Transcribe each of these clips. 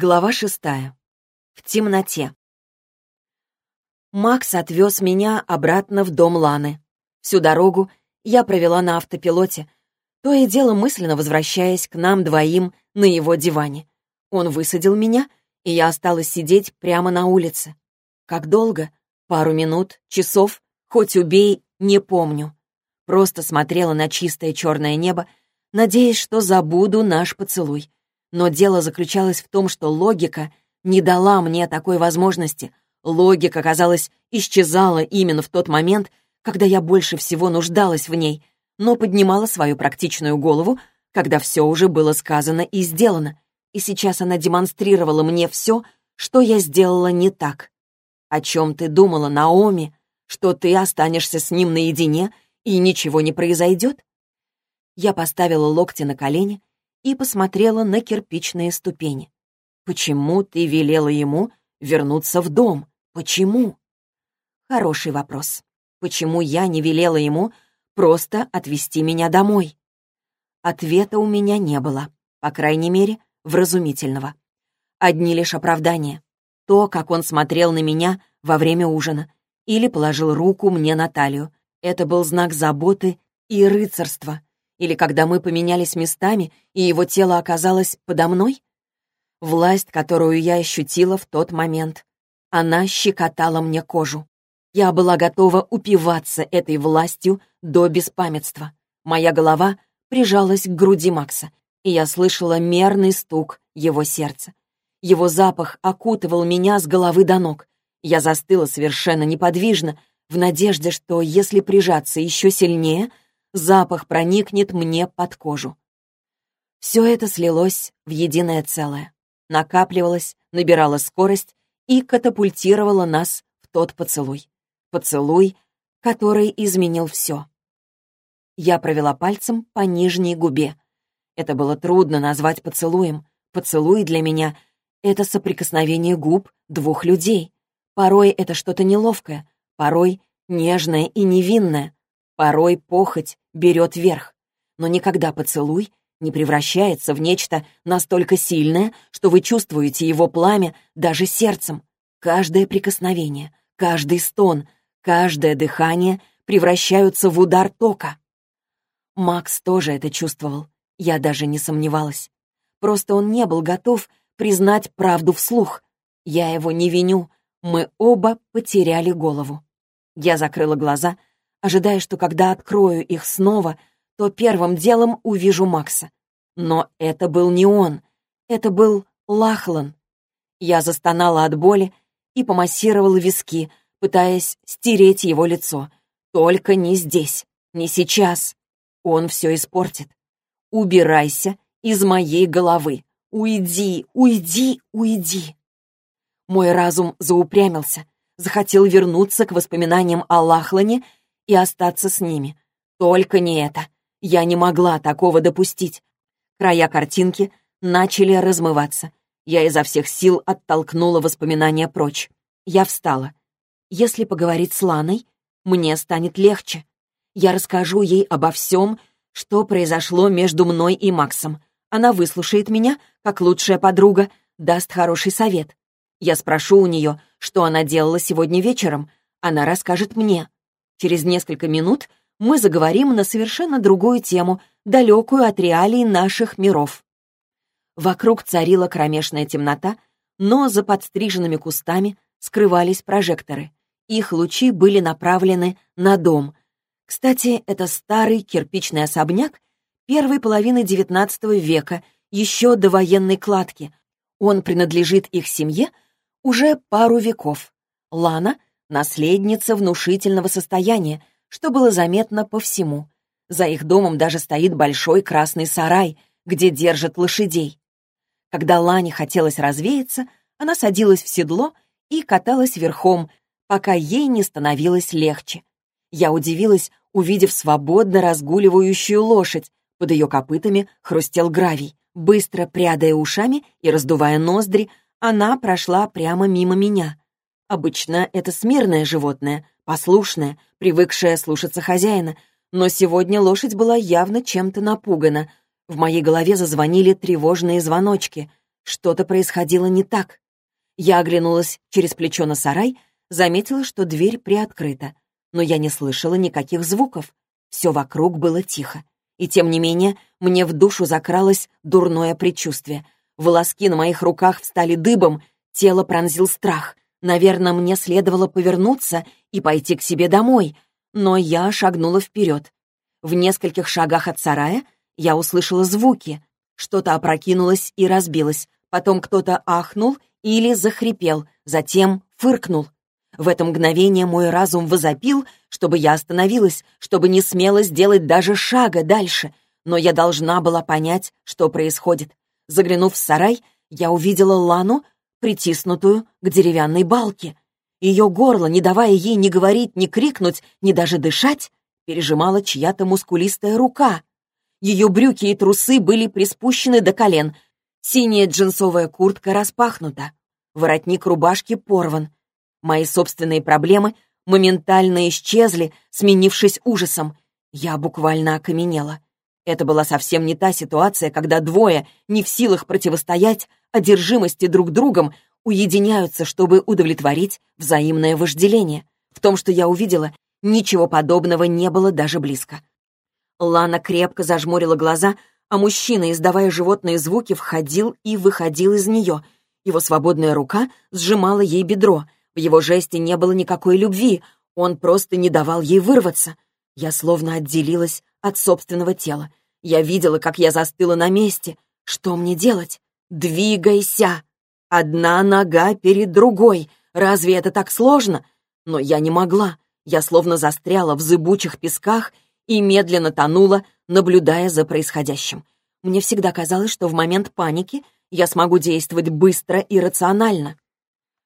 Глава шестая. В темноте. Макс отвез меня обратно в дом Ланы. Всю дорогу я провела на автопилоте, то и дело мысленно возвращаясь к нам двоим на его диване. Он высадил меня, и я осталась сидеть прямо на улице. Как долго? Пару минут, часов, хоть убей, не помню. Просто смотрела на чистое черное небо, надеясь, что забуду наш поцелуй. Но дело заключалось в том, что логика не дала мне такой возможности. Логика, казалось, исчезала именно в тот момент, когда я больше всего нуждалась в ней, но поднимала свою практичную голову, когда все уже было сказано и сделано. И сейчас она демонстрировала мне все, что я сделала не так. О чем ты думала, Наоми? Что ты останешься с ним наедине, и ничего не произойдет? Я поставила локти на колени и посмотрела на кирпичные ступени. «Почему ты велела ему вернуться в дом? Почему?» Хороший вопрос. Почему я не велела ему просто отвезти меня домой? Ответа у меня не было, по крайней мере, вразумительного. Одни лишь оправдания. То, как он смотрел на меня во время ужина или положил руку мне на талию, это был знак заботы и рыцарства, или когда мы поменялись местами, и его тело оказалось подо мной? Власть, которую я ощутила в тот момент. Она щекотала мне кожу. Я была готова упиваться этой властью до беспамятства. Моя голова прижалась к груди Макса, и я слышала мерный стук его сердца. Его запах окутывал меня с головы до ног. Я застыла совершенно неподвижно, в надежде, что если прижаться еще сильнее — запах проникнет мне под кожу. Все это слилось в единое целое, накапливалось, набирало скорость и катапультировало нас в тот поцелуй. Поцелуй, который изменил все. Я провела пальцем по нижней губе. Это было трудно назвать поцелуем. Поцелуй для меня — это соприкосновение губ двух людей. Порой это что-то неловкое, порой нежное и невинное, Порой похоть берет верх, но никогда поцелуй не превращается в нечто настолько сильное, что вы чувствуете его пламя даже сердцем. Каждое прикосновение, каждый стон, каждое дыхание превращаются в удар тока. Макс тоже это чувствовал, я даже не сомневалась. Просто он не был готов признать правду вслух. Я его не виню, мы оба потеряли голову. Я закрыла глаза — ожидая, что когда открою их снова, то первым делом увижу Макса. Но это был не он, это был Лахлан. Я застонала от боли и помассировала виски, пытаясь стереть его лицо. Только не здесь, не сейчас. Он все испортит. Убирайся из моей головы. Уйди, уйди, уйди. Мой разум заупрямился, захотел вернуться к воспоминаниям о Лахлане и остаться с ними. Только не это. Я не могла такого допустить. Края картинки начали размываться. Я изо всех сил оттолкнула воспоминания прочь. Я встала. Если поговорить с Ланой, мне станет легче. Я расскажу ей обо всем, что произошло между мной и Максом. Она выслушает меня, как лучшая подруга, даст хороший совет. Я спрошу у нее, что она делала сегодня вечером. Она расскажет мне. Через несколько минут мы заговорим на совершенно другую тему, далекую от реалий наших миров. Вокруг царила кромешная темнота, но за подстриженными кустами скрывались прожекторы. Их лучи были направлены на дом. Кстати, это старый кирпичный особняк первой половины XIX века, еще до военной кладки. Он принадлежит их семье уже пару веков. Лана — Наследница внушительного состояния, что было заметно по всему. За их домом даже стоит большой красный сарай, где держат лошадей. Когда Лане хотелось развеяться, она садилась в седло и каталась верхом, пока ей не становилось легче. Я удивилась, увидев свободно разгуливающую лошадь. Под ее копытами хрустел гравий. Быстро прядая ушами и раздувая ноздри, она прошла прямо мимо меня. Обычно это смирное животное, послушное, привыкшее слушаться хозяина, но сегодня лошадь была явно чем-то напугана. В моей голове зазвонили тревожные звоночки. Что-то происходило не так. Я оглянулась через плечо на сарай, заметила, что дверь приоткрыта, но я не слышала никаких звуков. Все вокруг было тихо. И тем не менее, мне в душу закралось дурное предчувствие. Волоски на моих руках встали дыбом, тело пронзил страх. Наверное, мне следовало повернуться и пойти к себе домой, но я шагнула вперед. В нескольких шагах от сарая я услышала звуки. Что-то опрокинулось и разбилось. Потом кто-то ахнул или захрипел, затем фыркнул. В это мгновение мой разум возопил, чтобы я остановилась, чтобы не смела сделать даже шага дальше. Но я должна была понять, что происходит. Заглянув в сарай, я увидела Лану, притиснутую к деревянной балке. Ее горло, не давая ей ни говорить, ни крикнуть, ни даже дышать, пережимала чья-то мускулистая рука. Ее брюки и трусы были приспущены до колен. Синяя джинсовая куртка распахнута. Воротник рубашки порван. Мои собственные проблемы моментально исчезли, сменившись ужасом. Я буквально окаменела. Это была совсем не та ситуация, когда двое, не в силах противостоять одержимости друг другом, уединяются, чтобы удовлетворить взаимное вожделение. В том, что я увидела, ничего подобного не было даже близко. Лана крепко зажмурила глаза, а мужчина, издавая животные звуки, входил и выходил из нее. Его свободная рука сжимала ей бедро. В его жесте не было никакой любви, он просто не давал ей вырваться. Я словно отделилась от собственного тела. Я видела, как я застыла на месте. Что мне делать? Двигайся! Одна нога перед другой. Разве это так сложно? Но я не могла. Я словно застряла в зыбучих песках и медленно тонула, наблюдая за происходящим. Мне всегда казалось, что в момент паники я смогу действовать быстро и рационально,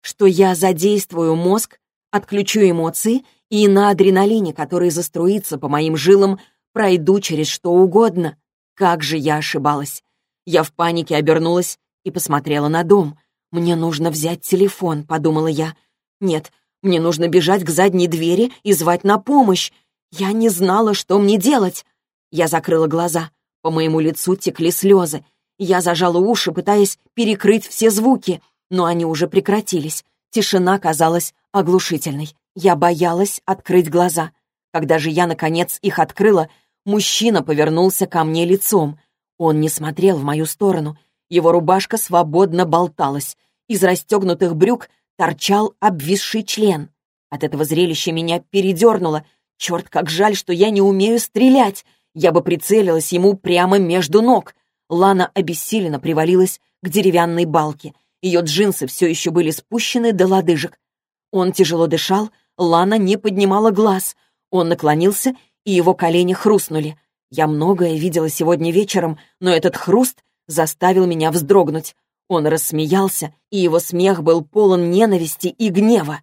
что я задействую мозг, отключу эмоции и на адреналине, который заструится по моим жилам, пройду через что угодно. Как же я ошибалась. Я в панике обернулась и посмотрела на дом. «Мне нужно взять телефон», — подумала я. «Нет, мне нужно бежать к задней двери и звать на помощь. Я не знала, что мне делать. Я закрыла глаза. По моему лицу текли слезы. Я зажала уши, пытаясь перекрыть все звуки, но они уже прекратились. Тишина казалась оглушительной. Я боялась открыть глаза. Когда же я, наконец, их открыла, мужчина повернулся ко мне лицом. Он не смотрел в мою сторону. Его рубашка свободно болталась. Из расстегнутых брюк торчал обвисший член. От этого зрелища меня передернуло — Черт, как жаль, что я не умею стрелять. Я бы прицелилась ему прямо между ног. Лана обессиленно привалилась к деревянной балке. Ее джинсы все еще были спущены до лодыжек. Он тяжело дышал, Лана не поднимала глаз. Он наклонился, и его колени хрустнули. Я многое видела сегодня вечером, но этот хруст заставил меня вздрогнуть. Он рассмеялся, и его смех был полон ненависти и гнева.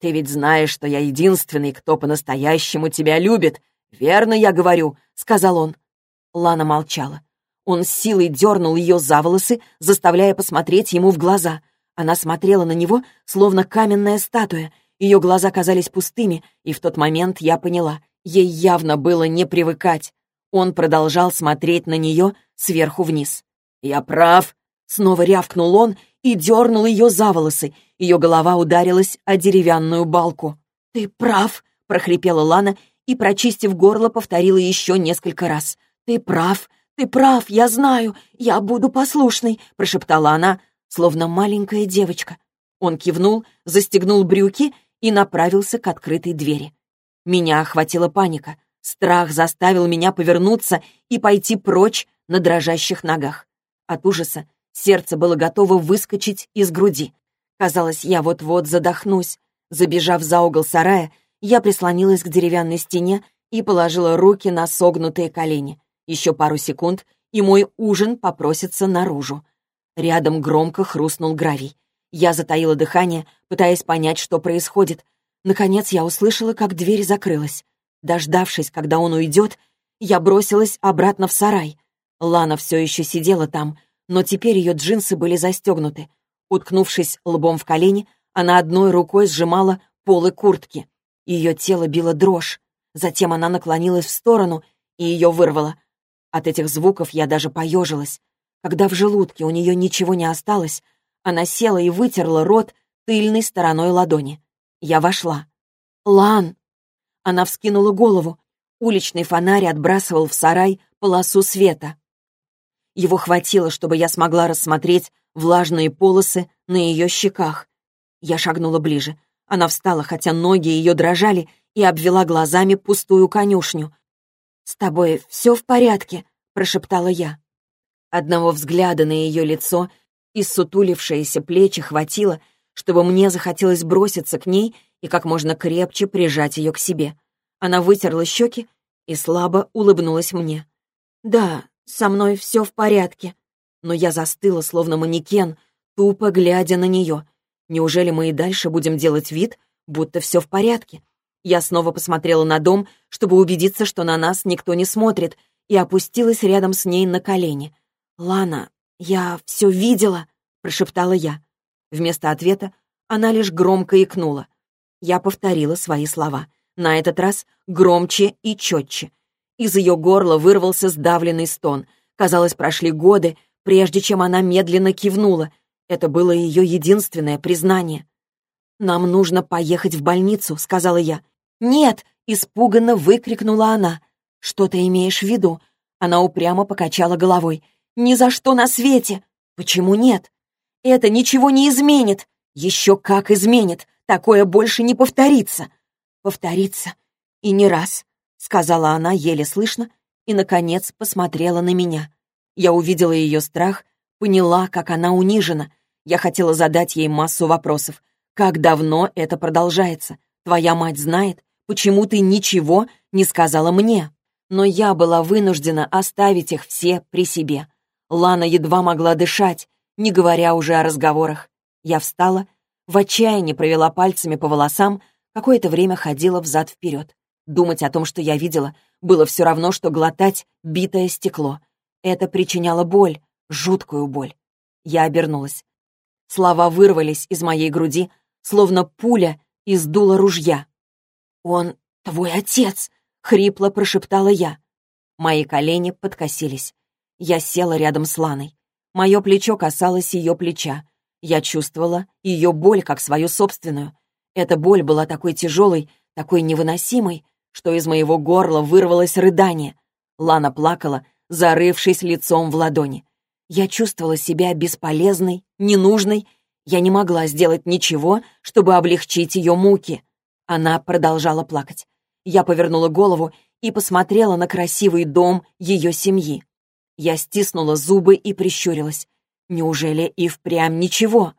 Ты ведь знаешь, что я единственный, кто по-настоящему тебя любит. Верно я говорю», — сказал он. Лана молчала. Он с силой дернул ее за волосы, заставляя посмотреть ему в глаза. Она смотрела на него, словно каменная статуя. Ее глаза казались пустыми, и в тот момент я поняла, ей явно было не привыкать. Он продолжал смотреть на нее сверху вниз. «Я прав», — снова рявкнул он и дернул ее за волосы. Ее голова ударилась о деревянную балку. «Ты прав», — прохрипела Лана и, прочистив горло, повторила еще несколько раз. «Ты прав, ты прав, я знаю, я буду послушной», — прошептала она, словно маленькая девочка. Он кивнул, застегнул брюки и направился к открытой двери. Меня охватила паника. Страх заставил меня повернуться и пойти прочь на дрожащих ногах. От ужаса Сердце было готово выскочить из груди. Казалось, я вот-вот задохнусь. Забежав за угол сарая, я прислонилась к деревянной стене и положила руки на согнутые колени. Еще пару секунд, и мой ужин попросится наружу. Рядом громко хрустнул гравий. Я затаила дыхание, пытаясь понять, что происходит. Наконец я услышала, как дверь закрылась. Дождавшись, когда он уйдет, я бросилась обратно в сарай. Лана все еще сидела там — но теперь ее джинсы были застегнуты. Уткнувшись лбом в колени, она одной рукой сжимала полы куртки. Ее тело било дрожь. Затем она наклонилась в сторону, и ее вырвало. От этих звуков я даже поежилась. Когда в желудке у нее ничего не осталось, она села и вытерла рот тыльной стороной ладони. Я вошла. «Лан!» Она вскинула голову. Уличный фонарь отбрасывал в сарай полосу света. Его хватило, чтобы я смогла рассмотреть влажные полосы на ее щеках. Я шагнула ближе. Она встала, хотя ноги ее дрожали, и обвела глазами пустую конюшню. «С тобой все в порядке?» — прошептала я. Одного взгляда на ее лицо и сутулившиеся плечи хватило, чтобы мне захотелось броситься к ней и как можно крепче прижать ее к себе. Она вытерла щеки и слабо улыбнулась мне. «Да, со мной все в порядке». Но я застыла, словно манекен, тупо глядя на нее. Неужели мы и дальше будем делать вид, будто все в порядке? Я снова посмотрела на дом, чтобы убедиться, что на нас никто не смотрит, и опустилась рядом с ней на колени. «Лана, я все видела», — прошептала я. Вместо ответа она лишь громко икнула. Я повторила свои слова. На этот раз громче и четче. Из ее горла вырвался сдавленный стон. Казалось, прошли годы, прежде чем она медленно кивнула. Это было ее единственное признание. «Нам нужно поехать в больницу», — сказала я. «Нет!» — испуганно выкрикнула она. «Что ты имеешь в виду?» Она упрямо покачала головой. «Ни за что на свете!» «Почему нет?» «Это ничего не изменит!» «Еще как изменит! Такое больше не повторится!» «Повторится! И не раз!» — сказала она еле слышно и, наконец, посмотрела на меня. Я увидела ее страх, поняла, как она унижена. Я хотела задать ей массу вопросов. «Как давно это продолжается? Твоя мать знает? Почему ты ничего не сказала мне?» Но я была вынуждена оставить их все при себе. Лана едва могла дышать, не говоря уже о разговорах. Я встала, в отчаянии провела пальцами по волосам, какое-то время ходила взад-вперед. Думать о том, что я видела, было все равно, что глотать битое стекло. Это причиняло боль, жуткую боль. Я обернулась. Слова вырвались из моей груди, словно пуля из дула ружья. «Он твой отец!» — хрипло прошептала я. Мои колени подкосились. Я села рядом с Ланой. Мое плечо касалось ее плеча. Я чувствовала ее боль как свою собственную. Эта боль была такой тяжелой, такой невыносимой, что из моего горла вырвалось рыдание. Лана плакала, зарывшись лицом в ладони. Я чувствовала себя бесполезной, ненужной. Я не могла сделать ничего, чтобы облегчить ее муки. Она продолжала плакать. Я повернула голову и посмотрела на красивый дом ее семьи. Я стиснула зубы и прищурилась. Неужели и впрямь ничего?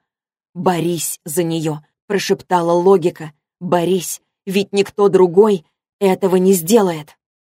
«Борись за нее», — прошептала логика. «Борись, ведь никто другой этого не сделает».